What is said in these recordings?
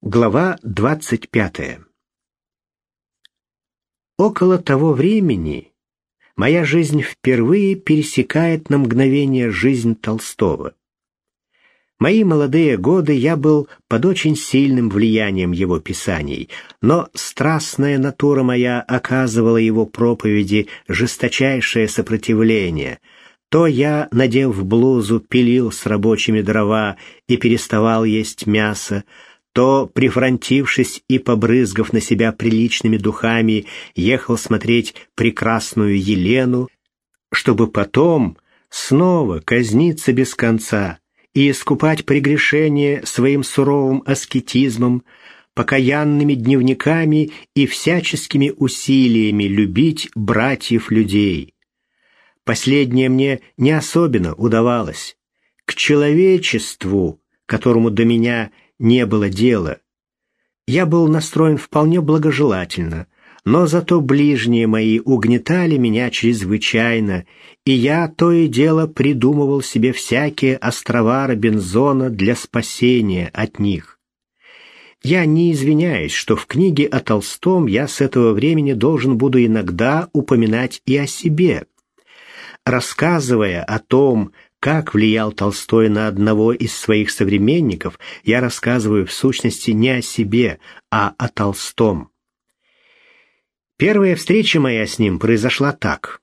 Глава 25. Около того времени моя жизнь впервые пересекает на мгновение жизнь Толстого. Мои молодые годы я был под очень сильным влиянием его писаний, но страстная натура моя оказывала его проповеди жесточайшее сопротивление. То я, надев блузу, пилил с рабочими дрова и переставал есть мясо, то, прифронтившись и побрызгав на себя приличными духами, ехал смотреть прекрасную Елену, чтобы потом снова казниться без конца и искупать прегрешение своим суровым аскетизмом, покаянными дневниками и всяческими усилиями любить братьев людей. Последнее мне не особенно удавалось. К человечеству, которому до меня не было дела. Я был настроен вполне благожелательно, но зато ближние мои угнетали меня чрезвычайно, и я то и дело придумывал себе всякие острова Робинзона для спасения от них. Я не извиняюсь, что в книге о Толстом я с этого времени должен буду иногда упоминать и о себе. Рассказывая о том, как влиял Толстой на одного из своих современников, я рассказываю в сущности не о себе, а о Толстом. Первая встреча моя с ним произошла так.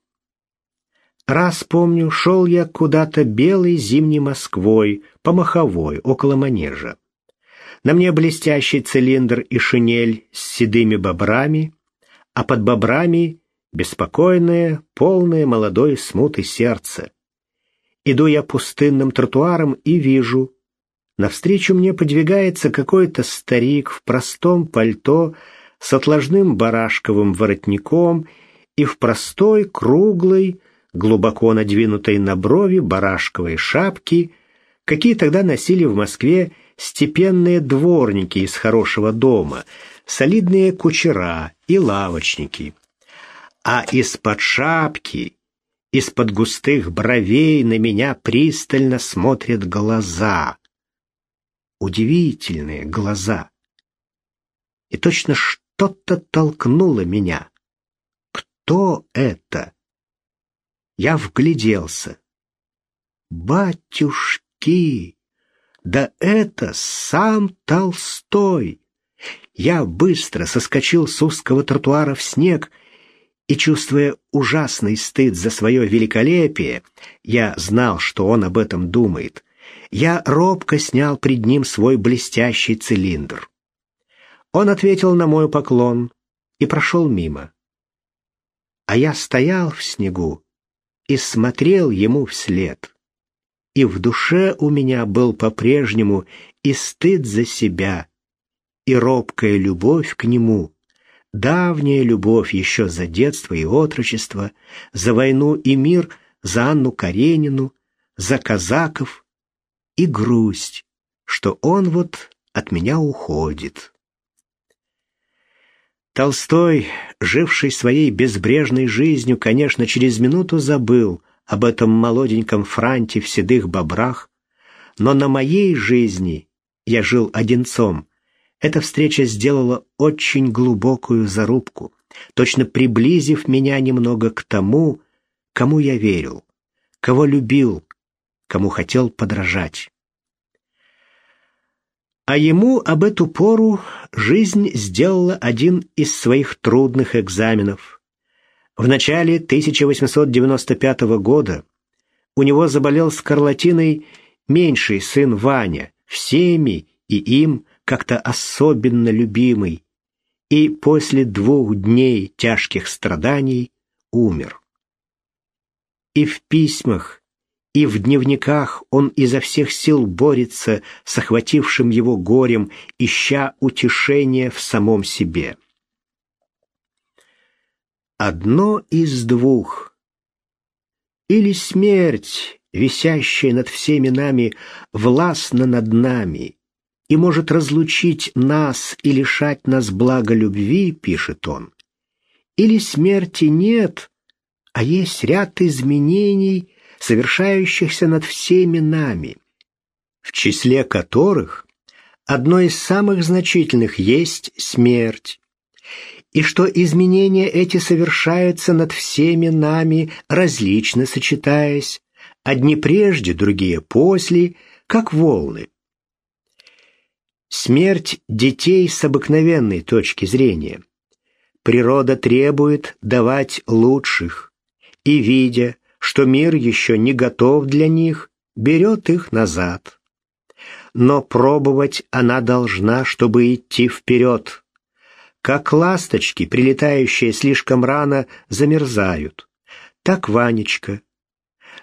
Раз помню, шел я куда-то белой зимней Москвой, по Маховой, около манежа. На мне блестящий цилиндр и шинель с седыми бобрами, а под бобрами беспокойное, полное молодой смуты сердце. Иду я пустынным тротуаром и вижу. Навстречу мне подвигается какой-то старик в простом пальто с отложным барашковым воротником и в простой, круглой, глубоко надвинутой на брови барашковой шапки, какие тогда носили в Москве степенные дворники из хорошего дома, солидные кучера и лавочники. А из-под шапки из-под густых бровей на меня пристально смотрят глаза. Удивительные глаза. И точно что-то толкнуло меня. Кто это? Я вгляделся. Батюшки! Да это сам Толстой! Я быстро соскочил с узкого тротуара в снег и, чувствуя ужасный стыд за свое великолепие, я знал, что он об этом думает. Я робко снял пред ним свой блестящий цилиндр. Он ответил на мой поклон и прошел мимо. А я стоял в снегу и смотрел ему вслед. И в душе у меня был по-прежнему и стыд за себя, и робкая любовь к нему — давняя любовь еще за детство и отрочество, за войну и мир, за Анну Каренину, за казаков и грусть, что он вот от меня уходит. Толстой, живший своей безбрежной жизнью, конечно, через минуту забыл об этом молоденьком франте в седых бобрах, но на моей жизни я жил одинцом — эта встреча сделала очень глубокую зарубку, точно приблизив меня немного к тому, кому я верил, кого любил, кому хотел подражать. А ему об эту пору жизнь сделала один из своих трудных экзаменов. В начале 1895 года у него заболел скарлатиной меньший сын Ваня, всеми и им как-то особенно любимый, и после двух дней тяжких страданий умер. И в письмах, и в дневниках он изо всех сил борется с охватившим его горем, ища утешения в самом себе. Одно из двух. Или смерть, висящая над всеми нами, властна над нами, и может разлучить нас и лишать нас блага любви, пишет он. Или смерти нет, а есть ряд изменений, совершающихся над всеми нами, в числе которых одно из самых значительных есть смерть, и что изменения эти совершаются над всеми нами, различно сочетаясь, одни прежде, другие после, как волны. Смерть детей с обыкновенной точки зрения. Природа требует давать лучших, и, видя, что мир еще не готов для них, берет их назад. Но пробовать она должна, чтобы идти вперед. Как ласточки, прилетающие слишком рано, замерзают. Так Ванечка.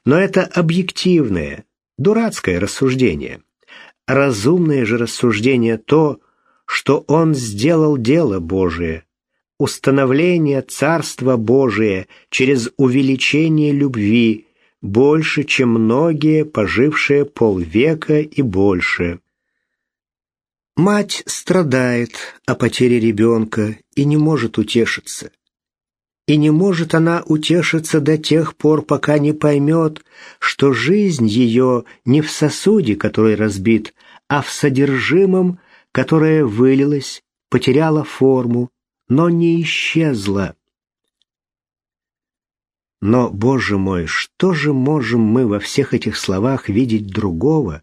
Но это объективное, дурацкое рассуждение. Разумное же рассуждение то, что он сделал дело Божие, установление Царства Божия через увеличение любви больше, чем многие, пожившие полвека и больше. Мать страдает о потере ребенка и не может утешиться. И не может она утешиться до тех пор, пока не поймет, что жизнь ее не в сосуде, который разбит, а в содержимом, которое вылилось, потеряло форму, но не исчезло. Но, Боже мой, что же можем мы во всех этих словах видеть другого,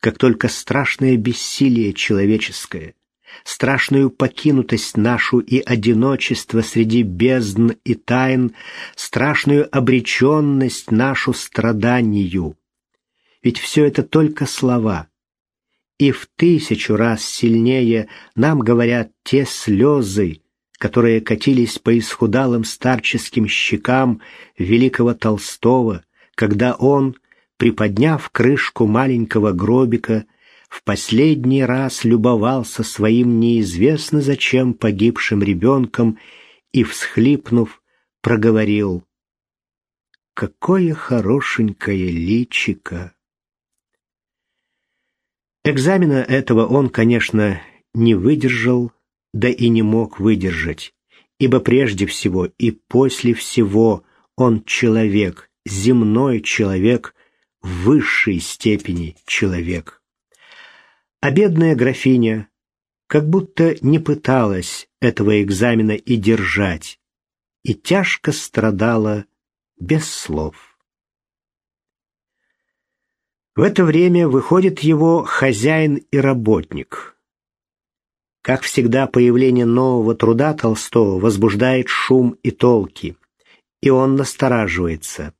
как только страшное бессилие человеческое, страшную покинутость нашу и одиночество среди бездн и тайн, страшную обреченность нашу страданию. Ведь все это только слова. И в тысячу раз сильнее нам говорят те слезы, которые катились по исхудалым старческим щекам великого Толстого, когда он, приподняв крышку маленького гробика, в последний раз любовался своим неизвестно зачем погибшим ребенком и, всхлипнув, проговорил «Какое хорошенькое личико!» Экзамена этого он, конечно, не выдержал, да и не мог выдержать, ибо прежде всего и после всего он человек, земной человек, в высшей степени человек. А бедная графиня как будто не пыталась этого экзамена и держать, и тяжко страдала без слов. В это время выходит его хозяин и работник. Как всегда, появление нового труда Толстого возбуждает шум и толки, и он настораживается.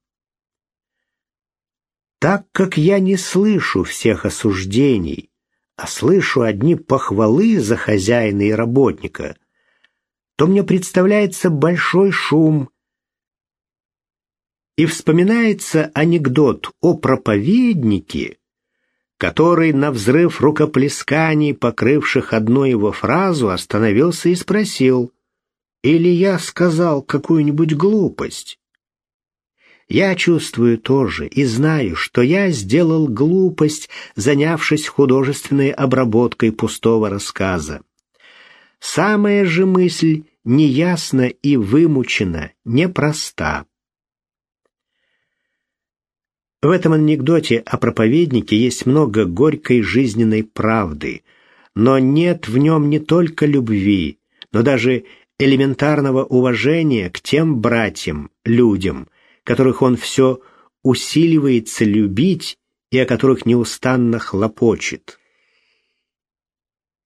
Так как я не слышу всех осуждений, а слышу одни похвалы за хозяина и работника, то мне представляется большой шум, и вспоминается анекдот о проповеднике, который на взрыв рукоплесканий, покрывших одну его фразу, остановился и спросил, «Или я сказал какую-нибудь глупость?» Я чувствую тоже и знаю, что я сделал глупость, занявшись художественной обработкой пустого рассказа. Самая же мысль неясна и вымучена, непроста. В этом анекдоте о проповеднике есть много горькой жизненной правды, но нет в нем не только любви, но даже элементарного уважения к тем братьям, людям, которых он все усиливается любить и о которых неустанно хлопочет.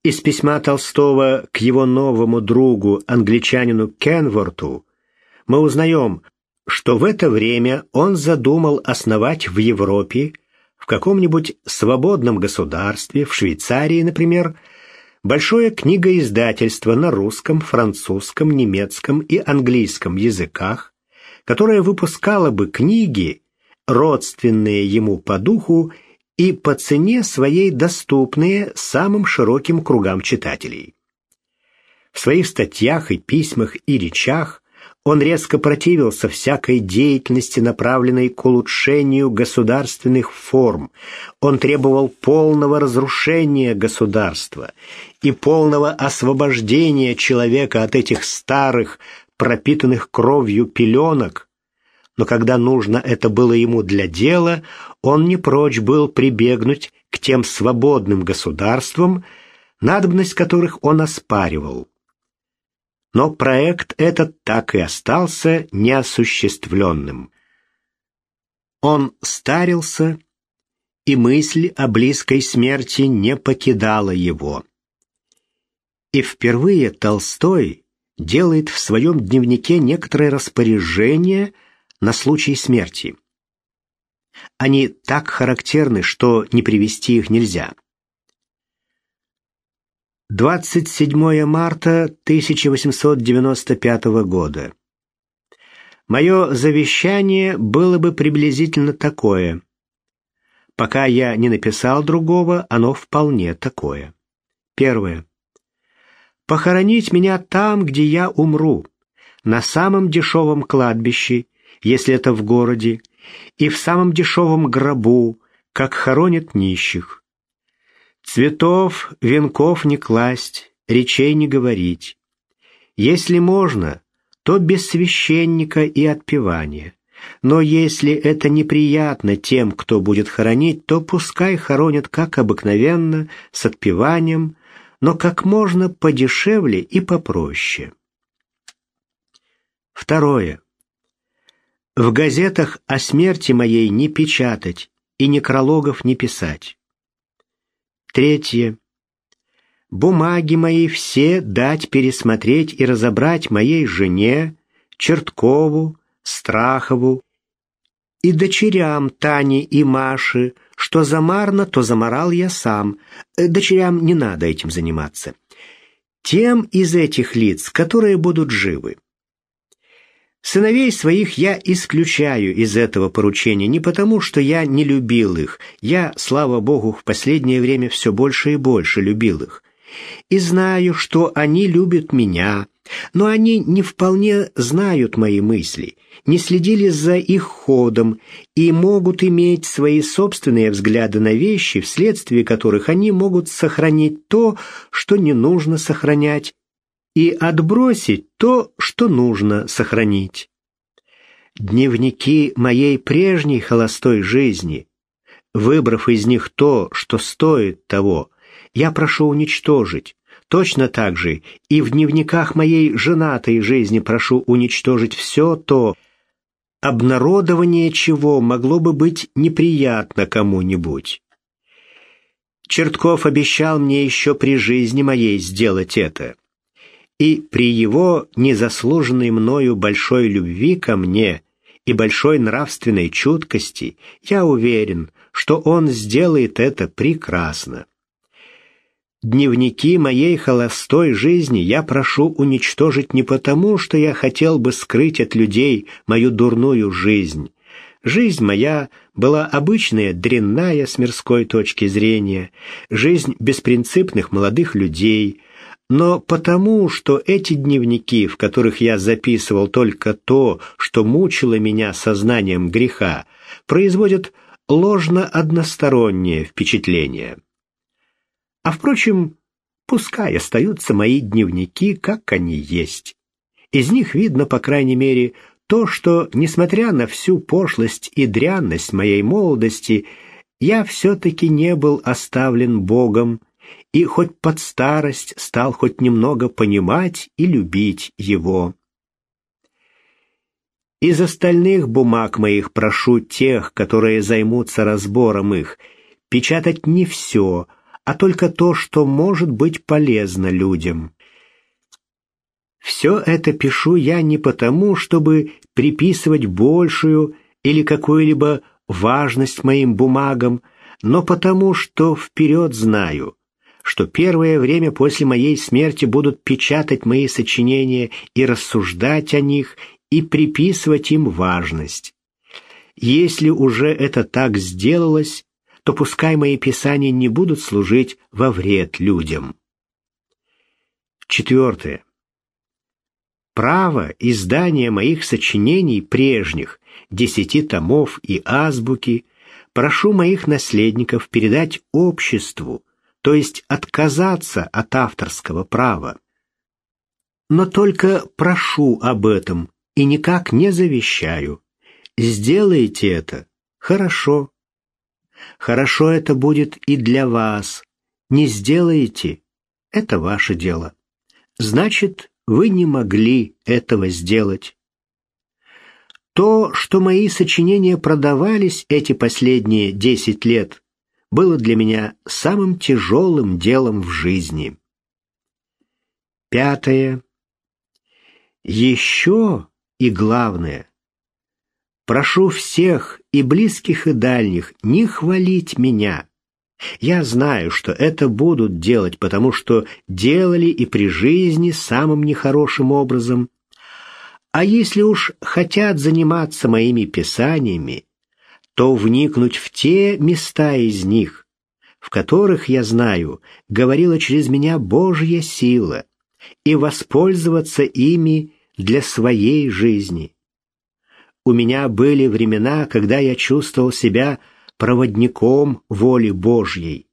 Из письма Толстого к его новому другу, англичанину Кенворту, мы узнаем, что в это время он задумал основать в Европе, в каком-нибудь свободном государстве, в Швейцарии, например, большое книгоиздательство на русском, французском, немецком и английском языках, которая выпускала бы книги, родственные ему по духу и по цене своей доступные самым широким кругам читателей. В своих статьях и письмах и речах он резко противился всякой деятельности, направленной к улучшению государственных форм. Он требовал полного разрушения государства и полного освобождения человека от этих старых, пропитанных кровью пеленок, но когда нужно это было ему для дела, он не прочь был прибегнуть к тем свободным государствам, надобность которых он оспаривал. Но проект этот так и остался неосуществленным. Он старился, и мысль о близкой смерти не покидала его. И впервые Толстой делает в своем дневнике некоторые распоряжения на случай смерти. Они так характерны, что не привести их нельзя. 27 марта 1895 года. Мое завещание было бы приблизительно такое. Пока я не написал другого, оно вполне такое. Первое. Похоронить меня там, где я умру, на самом дешевом кладбище, если это в городе, и в самом дешевом гробу, как хоронят нищих. Цветов, венков не класть, речей не говорить. Если можно, то без священника и отпевания. Но если это неприятно тем, кто будет хоронить, то пускай хоронят как обыкновенно, с отпеванием, но как можно подешевле и попроще. Второе. В газетах о смерти моей не печатать и некрологов не писать. Третье. Бумаги мои все дать пересмотреть и разобрать моей жене, Черткову, Страхову и дочерям Тане и Маши, что замарно, то заморал я сам. Э, дочерям не надо этим заниматься. Тем из этих лиц, которые будут живы. Сыновей своих я исключаю из этого поручения не потому, что я не любил их. Я, слава Богу, в последнее время все больше и больше любил их. И знаю, что они любят меня, но они не вполне знают мои мысли, не следили за их ходом и могут иметь свои собственные взгляды на вещи, вследствие которых они могут сохранить то, что не нужно сохранять, и отбросить то, что нужно сохранить. Дневники моей прежней холостой жизни, выбрав из них то, что стоит того, я прошу уничтожить. Точно так же и в дневниках моей женатой жизни прошу уничтожить все то, обнародование чего могло бы быть неприятно кому-нибудь. Чертков обещал мне еще при жизни моей сделать это и при его незаслуженной мною большой любви ко мне и большой нравственной чуткости я уверен, что он сделает это прекрасно. Дневники моей холостой жизни я прошу уничтожить не потому, что я хотел бы скрыть от людей мою дурную жизнь. Жизнь моя была обычная, дрянная с мирской точки зрения, жизнь беспринципных молодых людей, но потому, что эти дневники, в которых я записывал только то, что мучило меня сознанием греха, производят ложно-одностороннее впечатление. А впрочем, пускай остаются мои дневники, как они есть. Из них видно, по крайней мере, то, что, несмотря на всю пошлость и дрянность моей молодости, я все-таки не был оставлен Богом, и хоть под старость стал хоть немного понимать и любить его. Из остальных бумаг моих прошу тех, которые займутся разбором их, печатать не все, а только то, что может быть полезно людям. Все это пишу я не потому, чтобы приписывать большую или какую-либо важность моим бумагам, но потому, что вперед знаю, что первое время после моей смерти будут печатать мои сочинения и рассуждать о них, и приписывать им важность. Если уже это так сделалось, то пускай мои писания не будут служить во вред людям. Четвертое. Право издания моих сочинений прежних, десяти томов и азбуки, прошу моих наследников передать обществу, то есть отказаться от авторского права. Но только прошу об этом и никак не завещаю. Сделайте это. Хорошо. Хорошо это будет и для вас. Не сделаете это ваше дело. Значит, вы не могли этого сделать. То, что мои сочинения продавались эти последние десять лет, было для меня самым тяжелым делом в жизни. Пятое. Еще и главное. Прошу всех и близких, и дальних не хвалить меня. Я знаю, что это будут делать, потому что делали и при жизни самым нехорошим образом. А если уж хотят заниматься моими писаниями, то вникнуть в те места из них, в которых, я знаю, говорила через меня Божья сила, и воспользоваться ими для своей жизни. У меня были времена, когда я чувствовал себя проводником воли Божьей.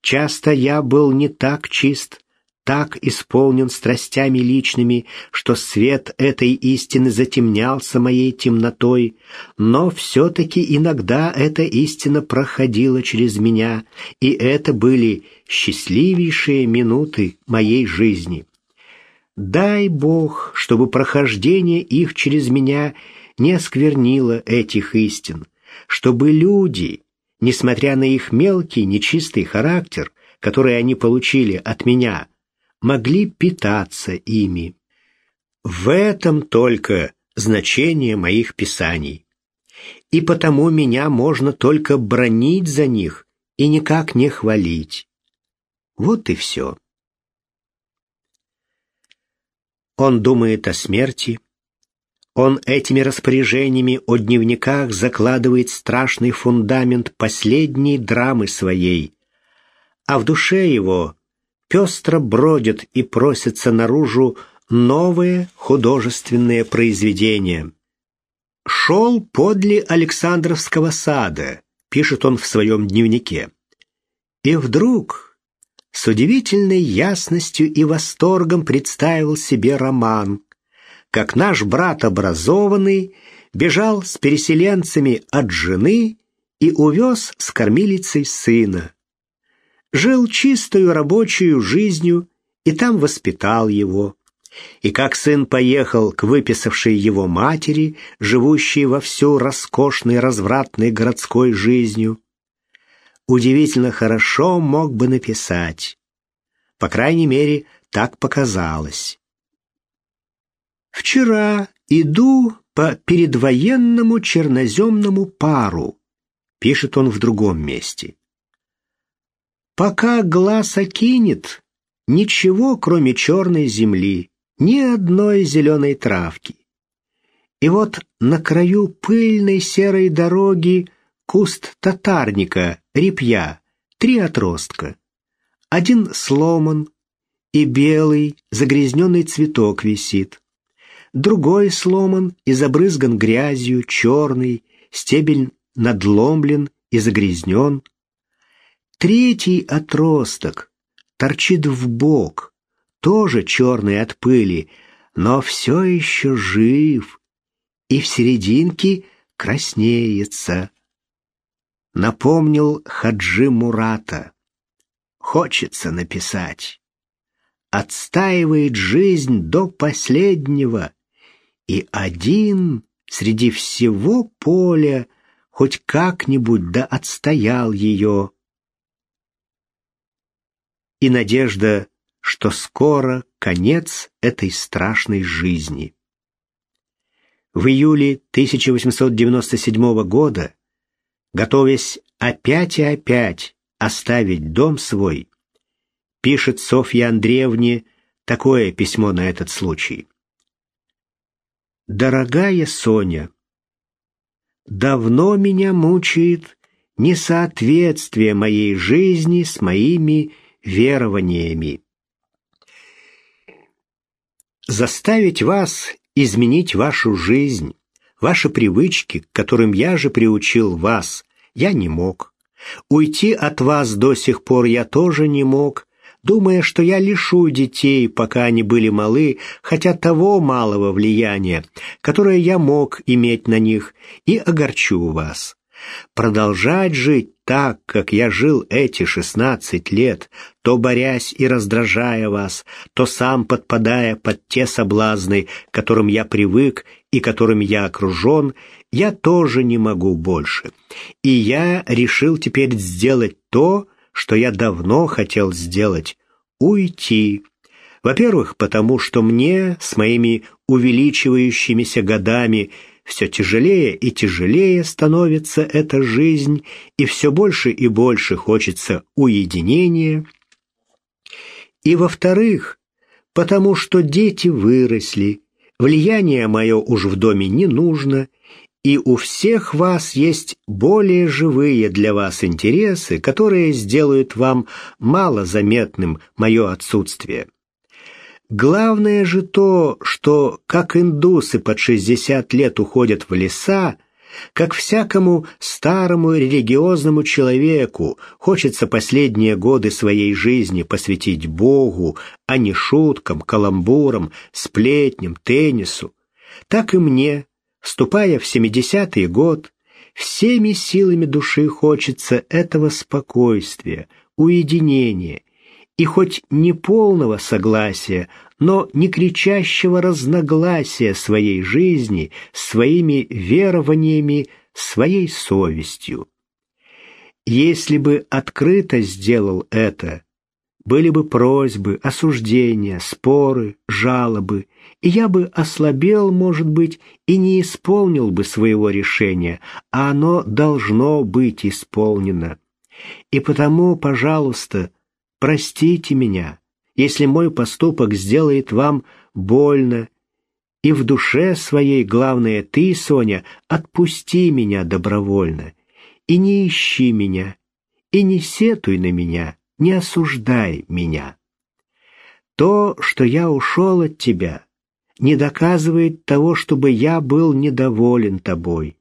Часто я был не так чист, так исполнен страстями личными, что свет этой истины затемнялся моей темнотой, но все-таки иногда эта истина проходила через меня, и это были счастливейшие минуты моей жизни. Дай Бог, чтобы прохождение их через меня не осквернило этих истин, чтобы люди, несмотря на их мелкий, нечистый характер, который они получили от меня, могли питаться ими. В этом только значение моих писаний. И потому меня можно только бронить за них и никак не хвалить. Вот и все. Он думает о смерти. Он этими распоряжениями о дневниках закладывает страшный фундамент последней драмы своей. А в душе его пестро бродят и просятся наружу новые художественные произведения. «Шел подле Александровского сада», — пишет он в своем дневнике. И вдруг с удивительной ясностью и восторгом представил себе роман, как наш брат образованный бежал с переселенцами от жены и увез с кормилицей сына жил чистою рабочую жизнью и там воспитал его. И как сын поехал к выписавшей его матери, живущей во всю роскошной развратной городской жизнью, удивительно хорошо мог бы написать. По крайней мере, так показалось. Вчера иду по передвоенному черноземному пару, пишет он в другом месте. Пока глаз окинет, ничего, кроме черной земли, ни одной зеленой травки. И вот на краю пыльной серой дороги куст татарника, репья, три отростка. Один сломан, и белый, загрязненный цветок висит. Другой сломан и забрызган грязью, черный, стебель надломлен и загрязнен. Третий отросток торчит в бок, тоже черный от пыли, но все еще жив, и в серединке краснеется. Напомнил Хаджи Мурата. Хочется написать. Отстаивает жизнь до последнего, и один среди всего поля хоть как-нибудь да отстоял ее и надежда, что скоро конец этой страшной жизни. В июле 1897 года, готовясь опять и опять оставить дом свой, пишет Софья Андреевне такое письмо на этот случай. «Дорогая Соня, давно меня мучает несоответствие моей жизни с моими верованиями. Заставить вас изменить вашу жизнь, ваши привычки, к которым я же приучил вас, я не мог. Уйти от вас до сих пор я тоже не мог, думая, что я лишу детей, пока они были малы, хотя того малого влияния, которое я мог иметь на них, и огорчу вас. Продолжать жить так, как я жил эти шестнадцать лет, то борясь и раздражая вас, то сам подпадая под те соблазны, которым я привык и которыми я окружен, я тоже не могу больше. И я решил теперь сделать то, что я давно хотел сделать — уйти. Во-первых, потому что мне с моими увеличивающимися годами все тяжелее и тяжелее становится эта жизнь, и все больше и больше хочется уединения. И во-вторых, потому что дети выросли, влияние мое уж в доме не нужно, и у всех вас есть более живые для вас интересы, которые сделают вам малозаметным мое отсутствие. Главное же то, что, как индусы под 60 лет уходят в леса, как всякому старому религиозному человеку хочется последние годы своей жизни посвятить Богу, а не шуткам, каламбурам, сплетням, теннису, так и мне, вступая в 70-й год, всеми силами души хочется этого спокойствия, уединения и хоть не полного согласия, но не кричащего разногласия своей жизни, своими верованиями, своей совестью. Если бы открыто сделал это, были бы просьбы, осуждения, споры, жалобы, и я бы ослабел, может быть, и не исполнил бы своего решения, а оно должно быть исполнено. И потому, пожалуйста, простите меня, если мой поступок сделает вам больно, и в душе своей, главное, ты, Соня, отпусти меня добровольно, и не ищи меня, и не сетуй на меня, не осуждай меня. То, что я ушел от тебя, не доказывает того, чтобы я был недоволен тобой.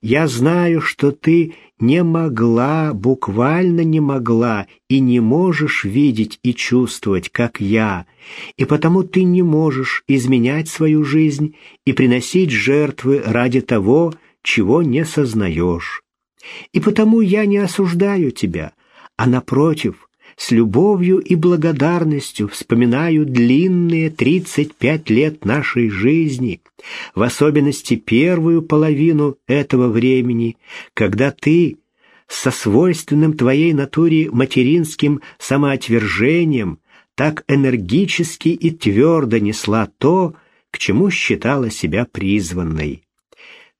Я знаю, что ты не могла, буквально не могла и не можешь видеть и чувствовать, как я, и потому ты не можешь изменять свою жизнь и приносить жертвы ради того, чего не сознаешь. И потому я не осуждаю тебя, а напротив, с любовью и благодарностью вспоминаю длинные 35 лет нашей жизни, в особенности первую половину этого времени, когда ты со свойственным твоей натуре материнским самоотвержением так энергически и твердо несла то, к чему считала себя призванной.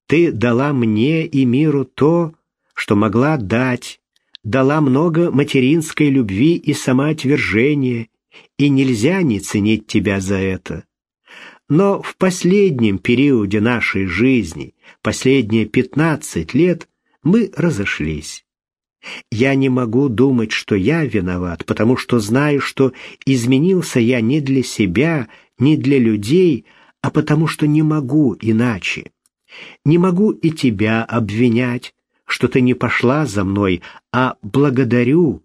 Ты дала мне и миру то, что могла дать, дала много материнской любви и самоотвержения, и нельзя не ценить тебя за это. Но в последнем периоде нашей жизни, последние пятнадцать лет, мы разошлись. Я не могу думать, что я виноват, потому что знаю, что изменился я не для себя, не для людей, а потому что не могу иначе. Не могу и тебя обвинять, что ты не пошла за мной, а благодарю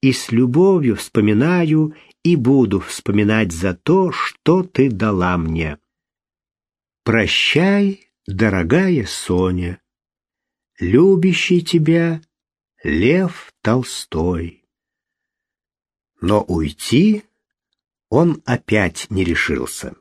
и с любовью вспоминаю и буду вспоминать за то, что ты дала мне. Прощай, дорогая Соня, любящий тебя Лев Толстой. Но уйти он опять не решился.